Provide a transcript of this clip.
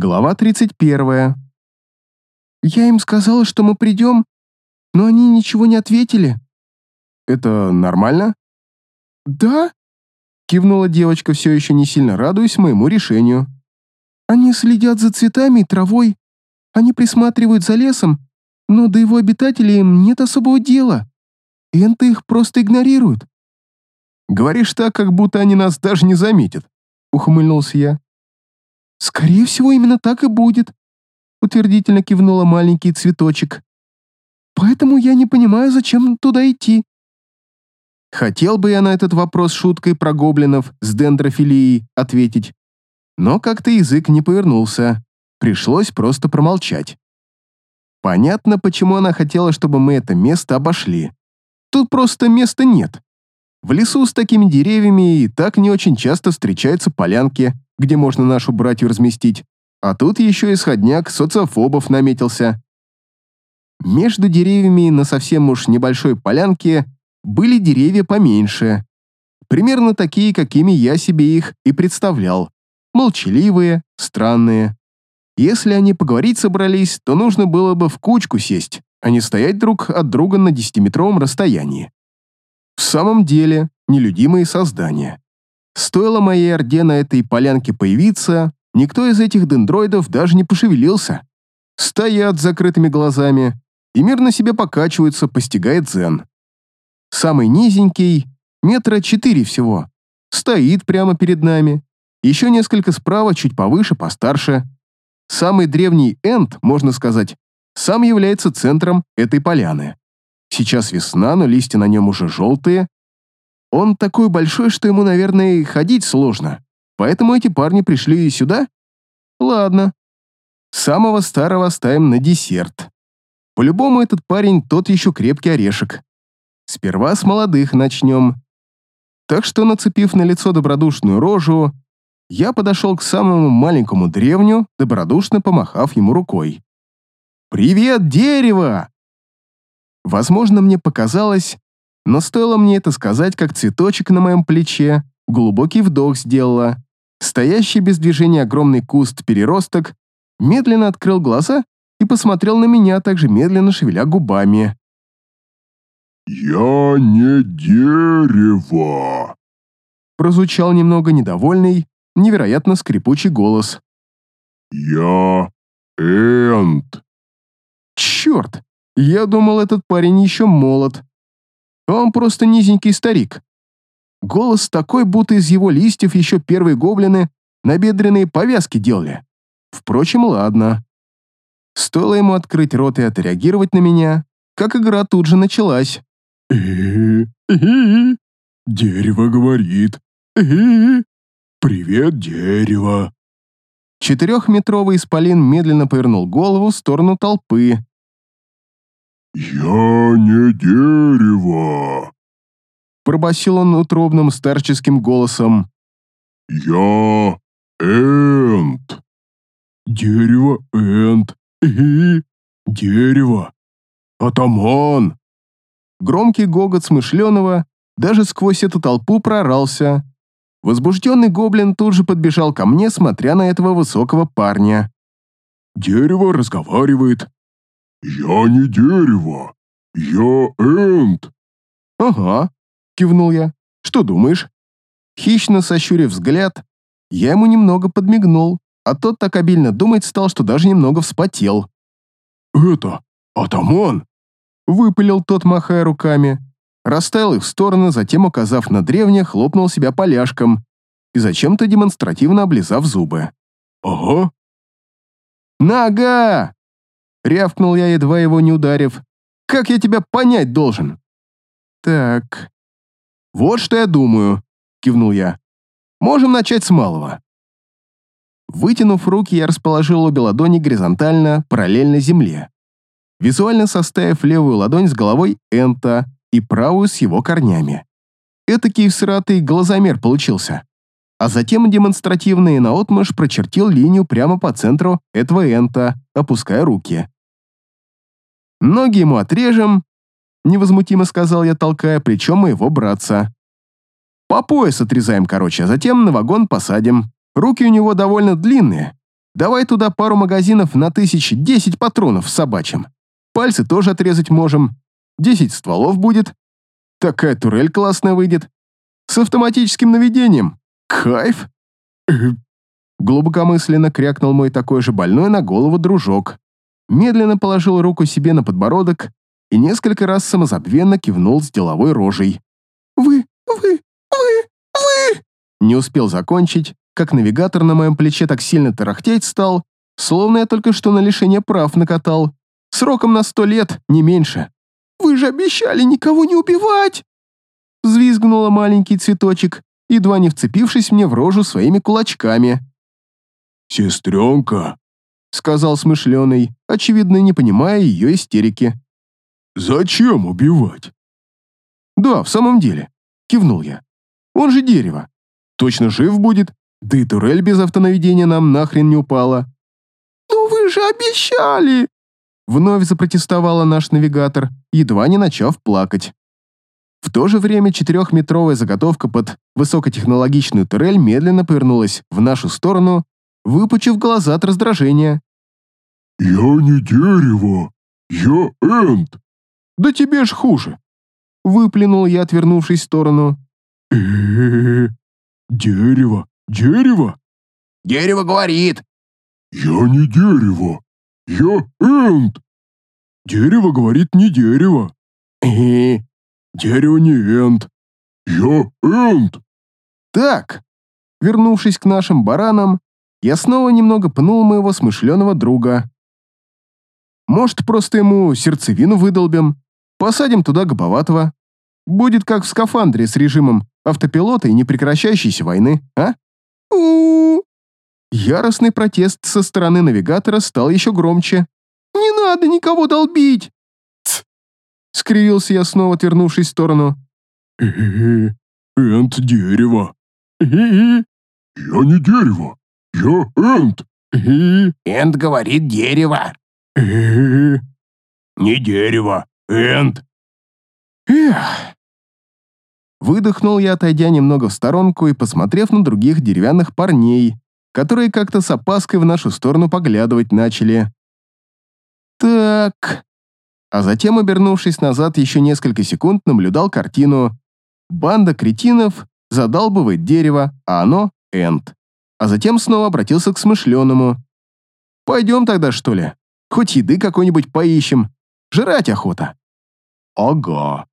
Глава 31. «Я им сказала, что мы придем, но они ничего не ответили». «Это нормально?» «Да?» — кивнула девочка, все еще не сильно радуясь моему решению. «Они следят за цветами и травой. Они присматривают за лесом, но до его обитателей им нет особого дела. Энты их просто игнорируют». «Говоришь так, как будто они нас даже не заметят», — ухмыльнулся я. «Скорее всего, именно так и будет», — утвердительно кивнула маленький цветочек. «Поэтому я не понимаю, зачем туда идти». Хотел бы я на этот вопрос шуткой про гоблинов с дендрофилией ответить, но как-то язык не повернулся, пришлось просто промолчать. Понятно, почему она хотела, чтобы мы это место обошли. Тут просто места нет. В лесу с такими деревьями и так не очень часто встречаются полянки, где можно нашу братью разместить, а тут еще исходняк социофобов наметился. Между деревьями на совсем уж небольшой полянке были деревья поменьше, примерно такие, какими я себе их и представлял, молчаливые, странные. Если они поговорить собрались, то нужно было бы в кучку сесть, а не стоять друг от друга на десятиметровом расстоянии. В самом деле, нелюдимые создания. Стоило моей орде на этой полянке появиться, никто из этих дендроидов даже не пошевелился. Стоят с закрытыми глазами и мирно себе покачиваются, постигая дзен. Самый низенький, метра четыре всего, стоит прямо перед нами. Еще несколько справа, чуть повыше, постарше. Самый древний энд, можно сказать, сам является центром этой поляны. Сейчас весна, но листья на нем уже желтые, он такой большой, что ему, наверное, ходить сложно. Поэтому эти парни пришли и сюда? Ладно. Самого старого оставим на десерт. По-любому этот парень тот еще крепкий орешек. Сперва с молодых начнем. Так что, нацепив на лицо добродушную рожу, я подошел к самому маленькому древню, добродушно помахав ему рукой. «Привет, дерево!» Возможно, мне показалось, но стоило мне это сказать, как цветочек на моем плече глубокий вдох сделала. Стоящий без движения огромный куст-переросток медленно открыл глаза и посмотрел на меня, также медленно шевеля губами. «Я не дерево!» Прозвучал немного недовольный, невероятно скрипучий голос. «Я Энд!» «Черт! Я думал, этот парень еще молод, он просто низенький старик. Голос такой, будто из его листьев еще первые гоблины набедренные повязки делали. Впрочем, ладно. Стоило ему открыть рот и отреагировать на меня, как игра тут же началась. Дерево говорит. Привет, дерево. Четырехметровый исполин медленно повернул голову в сторону толпы, «Я не дерево!» Пробасил он утробным старческим голосом. «Я Энд!» «Дерево Энд! И дерево! Атаман!» Громкий гогот смышленого даже сквозь эту толпу прорался. Возбужденный гоблин тут же подбежал ко мне, смотря на этого высокого парня. «Дерево разговаривает», «Я не дерево. Я Энд». «Ага», — кивнул я. «Что думаешь?» Хищно сощурив взгляд, я ему немного подмигнул, а тот так обильно думать стал, что даже немного вспотел. «Это атаман!» — выпалил тот, махая руками. Расставил их в стороны, затем, указав на древнее, хлопнул себя поляшком и зачем-то демонстративно облизав зубы. «Ага». «Нога!» Рявкнул я, едва его не ударив. «Как я тебя понять должен?» «Так...» «Вот что я думаю», — кивнул я. «Можем начать с малого». Вытянув руки, я расположил обе ладони горизонтально, параллельно земле. Визуально составив левую ладонь с головой Энта и правую с его корнями. Этакий всратый глазомер получился. А затем демонстративно и наотмашь прочертил линию прямо по центру этого Энта, опуская руки. Ноги ему отрежем», — невозмутимо сказал я, толкая плечом моего братца. «По пояс отрезаем, короче, а затем на вагон посадим. Руки у него довольно длинные, Давай туда пару магазинов на тысяч десять патронов с собачьим. Пальцы тоже отрезать можем. Десять стволов будет. Такая турель классная выйдет. С автоматическим наведением. Кайф!» Глубокомысленно крякнул мой такой же больной на голову дружок. Медленно положил руку себе на подбородок и несколько раз самозабвенно кивнул с деловой рожей. «Вы, вы, вы, вы!» Не успел закончить, как навигатор на моем плече так сильно тарахтеть стал, словно я только что на лишение прав накатал. Сроком на сто лет, не меньше. «Вы же обещали никого не убивать!» Взвизгнула маленький цветочек, едва не вцепившись мне в рожу своими кулачками. «Сестренка», — сказал смышленый, очевидно, не понимая ее истерики. «Зачем убивать?» «Да, в самом деле», — кивнул я. «Он же дерево. Точно жив будет, да и турель без автонаведения нам нахрен не упала». «Ну вы же обещали!» Вновь запротестовала наш навигатор, едва не начав плакать. В то же время четырехметровая заготовка под высокотехнологичную турель медленно повернулась в нашу сторону, выпучив глаза от раздражения. «Я не дерево, я Энд!» «Да тебе ж хуже!» Выплюнул я, отвернувшись в сторону. э Дерево, дерево!» «Дерево говорит!» «Я не дерево, я Энд!» «Дерево говорит не дерево!» «Э, «Дерево не Энд, я Энд!» Так, вернувшись к нашим баранам, я снова немного пнул моего смышленого друга. Может, просто ему сердцевину выдолбим, посадим туда Гоповатого. Будет как в скафандре с режимом автопилота и непрекращающейся войны, а? у. Яростный протест со стороны навигатора стал еще громче. «Не надо никого долбить!» «Тсс!» — скривился я, снова отвернувшись в сторону. «Э-э-э, Энд дерево. Э-э-э, я не дерево, я Энд. «Энд говорит дерево!» не дерево, Энд». Эх. Выдохнул я, отойдя немного в сторонку и посмотрев на других деревянных парней, которые как-то с опаской в нашу сторону поглядывать начали. Так. А затем, обернувшись назад, еще несколько секунд наблюдал картину. Банда кретинов задалбывает дерево, а оно — энд. А затем снова обратился к смышленому. «Пойдем тогда, что ли? Хоть еды какой-нибудь поищем. Жрать охота». «Ого,